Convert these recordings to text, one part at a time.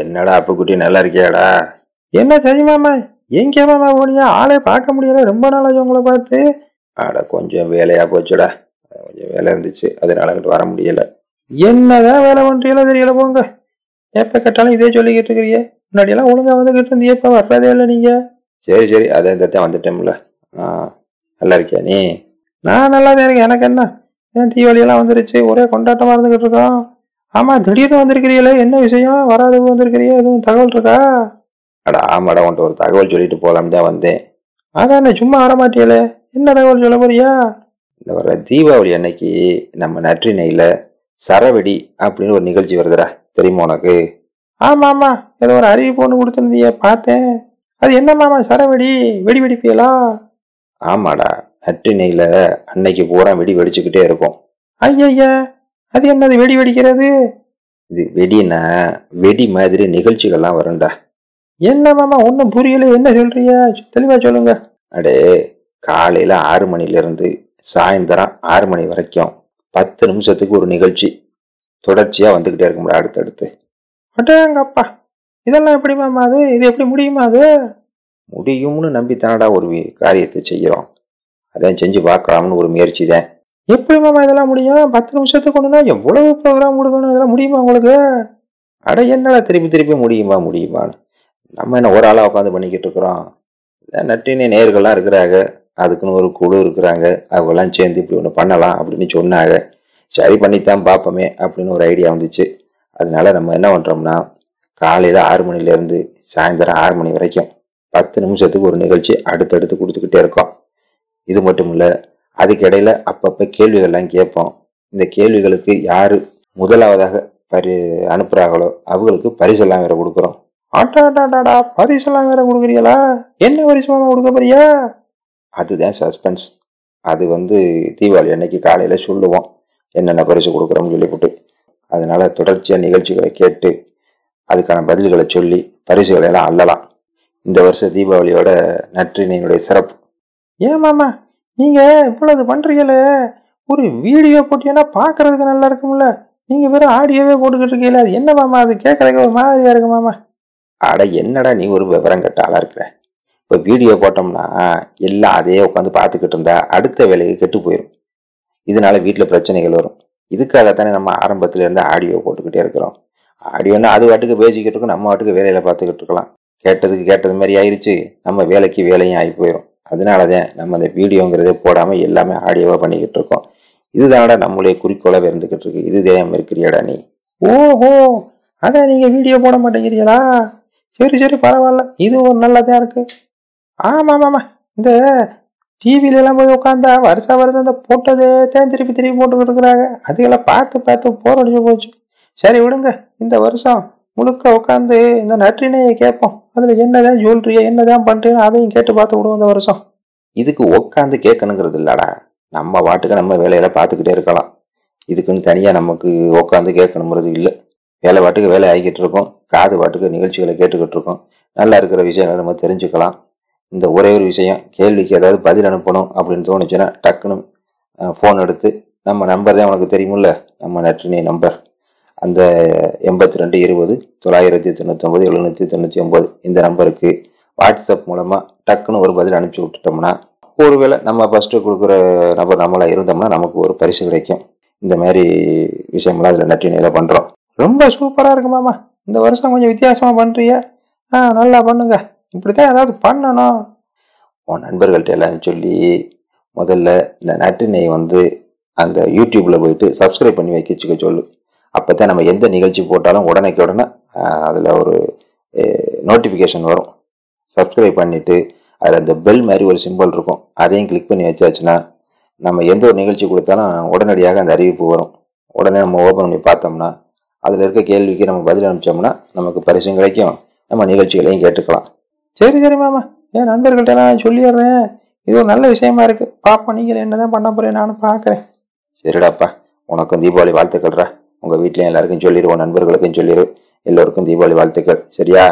என்னடா அப்புக்குட்டி நல்லா இருக்கியாடா? என்ன சரி எங்கே மாமா போனியா? ஆளே பார்க்க முடியல. ரொம்ப நாளாச்சு உங்களை பார்த்து. ஆட கொஞ்சம் வேலையா போச்சுடா. கொஞ்சம் வேலை இருந்துச்சு. அதனால அங்கிட்டு வர முடியல. என்னதான் வேலை பண்றீங்களோ தெரியல போங்க. எப்ப கேட்டாலும் இதே சொல்லிக்கிட்டு இருக்கிறீங்க முன்னாடியெல்லாம் ஒழுங்கா வந்துகிட்டு இருந்தீங்க இப்ப வர்றதே இல்லை நீங்க. சரி சரி. அதை இந்த தான் வந்துட்டோம்ல ஆ நல்லா இருக்கியா நீ? நான் நல்லா தான் இருக்கேன். எனக்கு என்ன? ஏன் தீபாவளியெல்லாம் வந்துருச்சு? ஒரே கொண்டாட்டமா இருந்துகிட்டு இருக்கோம். ஆமா திடீர்னு வந்திருக்கிறீங்களே என்ன விஷயம்? வராது வந்திருக்கிறீங்க எதுவும் தகவல் இருக்கா? அடா ஆமாடா உன்ட்ட ஒரு தகவல் சொல்லிட்டு போலாம்னு தான் வந்தேன். அதான் சும்மா வர மாட்டியலே? என்ன தகவல் சொல்ல போறியா? இந்த வர தீபாவளி அன்னைக்கு நம்ம நற்றினையில சரவெடி அப்படின்னு ஒரு நிகழ்ச்சி வருதுடா. தெரியுமா உனக்கு? ஆமா ஆமா. ஏதோ ஒரு அறிவிப்பு ஒன்று கொடுத்துருந்திய பார்த்தேன். அது என்ன மாமா சரவெடி? வெடி வெடிப்பீங்களா? ஆமாடா நற்றினையில அன்னைக்கு பூரா வெடி வெடிச்சுக்கிட்டே இருக்கும். ஐயா அது என்னது வெடி வெடிக்கிறது? இது வெடினா வெடி மாதிரி நிகழ்ச்சிகள்லாம் வரும்டா. என்ன மாமா ஒன்றும் புரியல என்ன சொல்றீங்க? தெளிவா சொல்லுங்க. அடே காலையில ஆறு மணில இருந்து சாயந்தரம் ஆறு மணி வரைக்கும் பத்து நிமிஷத்துக்கு ஒரு நிகழ்ச்சி. தொடர்ச்சியா வந்துகிட்டே இருக்க முடியும் அடுத்தடுத்து அடேங்கப்பா இதெல்லாம் எப்படி மாமா அது? இது எப்படி முடியுமா அது? முடியும்னு நம்பி தானடா ஒரு காரியத்தை செய்கிறோம். அதான் செஞ்சு பார்க்கலாம்னு ஒரு முயற்சி தான். எப்படி மாமா இதெல்லாம் முடியும்? பத்து நிமிஷத்துக்கு ஒண்ணுனா எவ்வளவு ப்ரோக்ராம் கொடுக்கணும் இதெல்லாம் முடியுமா உங்களுக்கு? அட என்னடா திருப்பி திருப்பி முடியுமா முடியுமான்னு. நம்ம என்ன ஒரு ஆளா உட்காந்து பண்ணிக்கிட்டு இருக்கிறோம். இதான் நேர்கள்லாம் இருக்கிறாங்க. அதுக்குன்னு ஒரு குழு இருக்கிறாங்க. அவங்கெல்லாம் சேர்ந்து இப்படி ஒன்று பண்ணலாம் அப்படின்னு சொன்னாங்க. சரி பண்ணித்தான் பார்ப்போமே அப்படின்னு ஒரு ஐடியா வந்துச்சு. அதனால நம்ம என்ன பண்ணுறோம்னா காலையில் ஆறு மணிலேருந்து சாயந்தரம் ஆறு மணி வரைக்கும் பத்து நிமிஷத்துக்கு ஒரு நிகழ்ச்சி அடுத்தடுத்து கொடுத்துக்கிட்டே இருக்கோம். இது மட்டும் இல்லை அதுக்கிடையில அப்பப்ப கேள்விகள்லாம் கேட்போம். இந்த கேள்விகளுக்கு யாரு முதலாவதாக பரி அனுப்புறாங்களோ அவங்களுக்கு பரிசெல்லாம் வேற கொடுக்குறோம். ஆட்டாடாடாடா பரிசெல்லாம் வேற கொடுக்குறீங்களா? என்ன பரிசுமாமா கொடுக்க போறியா அதுதான் சஸ்பென்ஸ். அது வந்து தீபாவளி அன்னைக்கு காலையில சொல்லுவோம். என்னென்ன பரிசு கொடுக்குறோம்னு சொல்லிவிட்டு அதனால தொடர்ச்சியா நிகழ்ச்சிகளை கேட்டு அதுக்கான பதில்களை சொல்லி பரிசுகளை எல்லாம் அள்ளலாம். இந்த வருஷ தீபாவளியோட நற்றினையினுடைய சிறப்பு. ஏன் மாமா? நீங்கள் இவ்வளவு பண்ணுறீங்களே ஒரு வீடியோ போட்டீங்கன்னா பார்க்கறதுக்கு நல்லா இருக்கும்ல. நீங்கள் வெறும் ஆடியோவே போட்டுக்கிட்டு இருக்கீங்களா அது என்ன மாமா அது கேட்கறதுக்கு ஒரு மாதிரியா இருக்கு மாமா? அட என்னடா நீ ஒரு விவரம் கட்ட இருக்கிற? இப்போ வீடியோ போட்டோம்னா எல்லாம் அதே உட்காந்து பார்த்துக்கிட்டு இருந்தா அடுத்த வேலைக்கு கெட்டு போயிடும் இதனால வீட்டில் பிரச்சனைகள் வரும். இதுக்காக தானே நம்ம ஆரம்பத்துல இருந்து ஆடியோ போட்டுக்கிட்டே இருக்கிறோம். ஆடியோன்னா அது வாட்டுக்கு பேசிக்கிட்டு இருக்கோம் நம்ம வாட்டுக்கு வேலையில பார்த்துக்கிட்டு இருக்கலாம். கேட்டதுக்கு கேட்டது மாதிரி ஆயிடுச்சு நம்ம வேலைக்கு வேலையும் ஆகி போயிடும் அதனால தான் நம்ம அந்த வீடியோங்கிறதே போடாமல் எல்லாமே ஆடியோவாக பண்ணிக்கிட்டு இருக்கோம். இதுதானடா நம்மளுடைய குறிக்கோளாக இருந்துக்கிட்டு இருக்கு. இதுதான் இருக்கிறியாடா நீ. ஓஹோ அதான் நீங்கள் வீடியோ போட மாட்டேங்கிறீங்களா? சரி சரி பரவாயில்ல. இது ஒரு நல்லதா இருக்கு. ஆமாம் ஆமாம் இந்த டிவில எல்லாம் போய் உட்காந்தா வருஷா வருஷம் இந்த போட்டதே தான் திருப்பி திருப்பி போட்டுக்கிட்டு இருக்கிறாங்க. அதுக்கெல்லாம் பார்த்து பார்த்து போர் அடிச்சு போச்சு. சரி விடுங்க. இந்த வருஷம் முழுக்க உட்காந்து இந்த நற்றினையை கேட்போம். அதில் என்னதான் சொல்றிய என்னதான் பண்ணுறேன்னு அதையும் கேட்டு பார்த்து விடுவோம் அந்த வருஷம். இதுக்கு உட்காந்து கேட்கணுங்கிறது இல்லடா. நம்ம வாட்டுக்கு நம்ம வேலையில பார்த்துக்கிட்டே இருக்கலாம். இதுக்குன்னு தனியாக நமக்கு உட்காந்து கேட்கணுங்கிறது இல்லை. வேலை பாட்டுக்கு வேலை ஆகிக்கிட்டு இருக்கோம். காது பாட்டுக்கு நிகழ்ச்சிகளை கேட்டுக்கிட்டு இருக்கோம். நல்லா இருக்கிற விஷயங்களை நம்ம தெரிஞ்சுக்கலாம். இந்த ஒரே ஒரு விஷயம் கேள்விக்கு ஏதாவது பதில் அனுப்பணும் அப்படின்னு தோணுச்சுன்னா டக்குன்னு ஃபோன் எடுத்து நம்ம நம்பர் தான் உனக்கு தெரியுமில்ல நம்ம நற்றினை நம்பர். அந்த எண்பத்தி ரெண்டு இருபது தொள்ளாயிரத்தி தொண்ணூத்தொம்பது எழுநூற்றி தொண்ணூற்றி ஒம்பது இந்த நம்பருக்கு வாட்ஸ்அப் மூலமாக டக்குன்னு ஒரு பதில் அனுப்பிச்சி விட்டுட்டோம்னா ஒருவேளை நம்ம ஃபஸ்ட்டு கொடுக்குற நபர் நம்மளா இருந்தோம்னா நமக்கு ஒரு பரிசு கிடைக்கும். இந்த மாதிரி விஷயம்லாம் அதில் நற்றினையில் பண்ணுறோம் ரொம்ப சூப்பராக இருக்கு மாமா. இந்த வருஷம் கொஞ்சம் வித்தியாசமாக பண்ணுறிய ஆ நல்லா பண்ணுங்க. இப்படித்தான் ஏதாவது பண்ணணும். உன் நண்பர்கள்ட்ட எல்லாம் சொல்லி முதல்ல இந்த நட்டினை வந்து அந்த யூடியூப்ல போயிட்டு சப்ஸ்கிரைப் பண்ணி வைக்க சொல்லு. அப்பதான் நம்ம எந்த நிகழ்ச்சி போட்டாலும் உடனேக்கு உடனே அதில் ஒரு நோட்டிஃபிகேஷன் வரும். சப்ஸ்கிரைப் பண்ணிவிட்டு அதில் அந்த பெல் மாதிரி ஒரு சிம்பிள் இருக்கும். அதையும் கிளிக் பண்ணி வச்சாச்சுன்னா நம்ம எந்த ஒரு நிகழ்ச்சி கொடுத்தாலும் உடனடியாக அந்த அறிவிப்பு வரும். உடனே நம்ம ஓப்பன் பண்ணி பார்த்தோம்னா அதில் இருக்க கேள்விக்கு நம்ம பதில் அனுப்பிச்சோம்னா நமக்கு பரிசும் கிடைக்கும். நம்ம நிகழ்ச்சிகளையும் கேட்டுக்கலாம். சரி சரி மாமா. என் நண்பர்கள்ட்ட நான் சொல்லிடுறேன். இது ஒரு நல்ல விஷயமா இருக்குது பார்ப்போம் நீங்கள் என்ன தான் பண்ண போகிறேன் நானும் பார்க்குறேன் சரிடாப்பா. உனக்கும் தீபாவளி வாழ்த்துக்கள்ரா உங்க வீட்லயும் எல்லாருக்கும் சொல்லிடு உன் நண்பர்களுக்கும் சொல்லிடு எல்லோருக்கும் தீபாவளி வாழ்த்துக்கள். சரியா?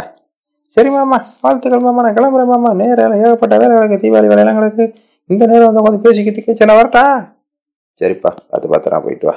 சரி மாமா வாழ்த்துக்கள் மாமா. நான் கிளம்புறேன் மாமா. நேரம் ஏகப்பட்ட வேலை கிடக்கு தீபாவளி வேலையெல்லாம் கிடக்கு. இந்த நேரம் வந்து உட்காந்து பேசிக்கிட்டு. சரி நான் வரட்டா? சரிப்பா பார்த்து பார்த்து நான் போயிட்டு வா.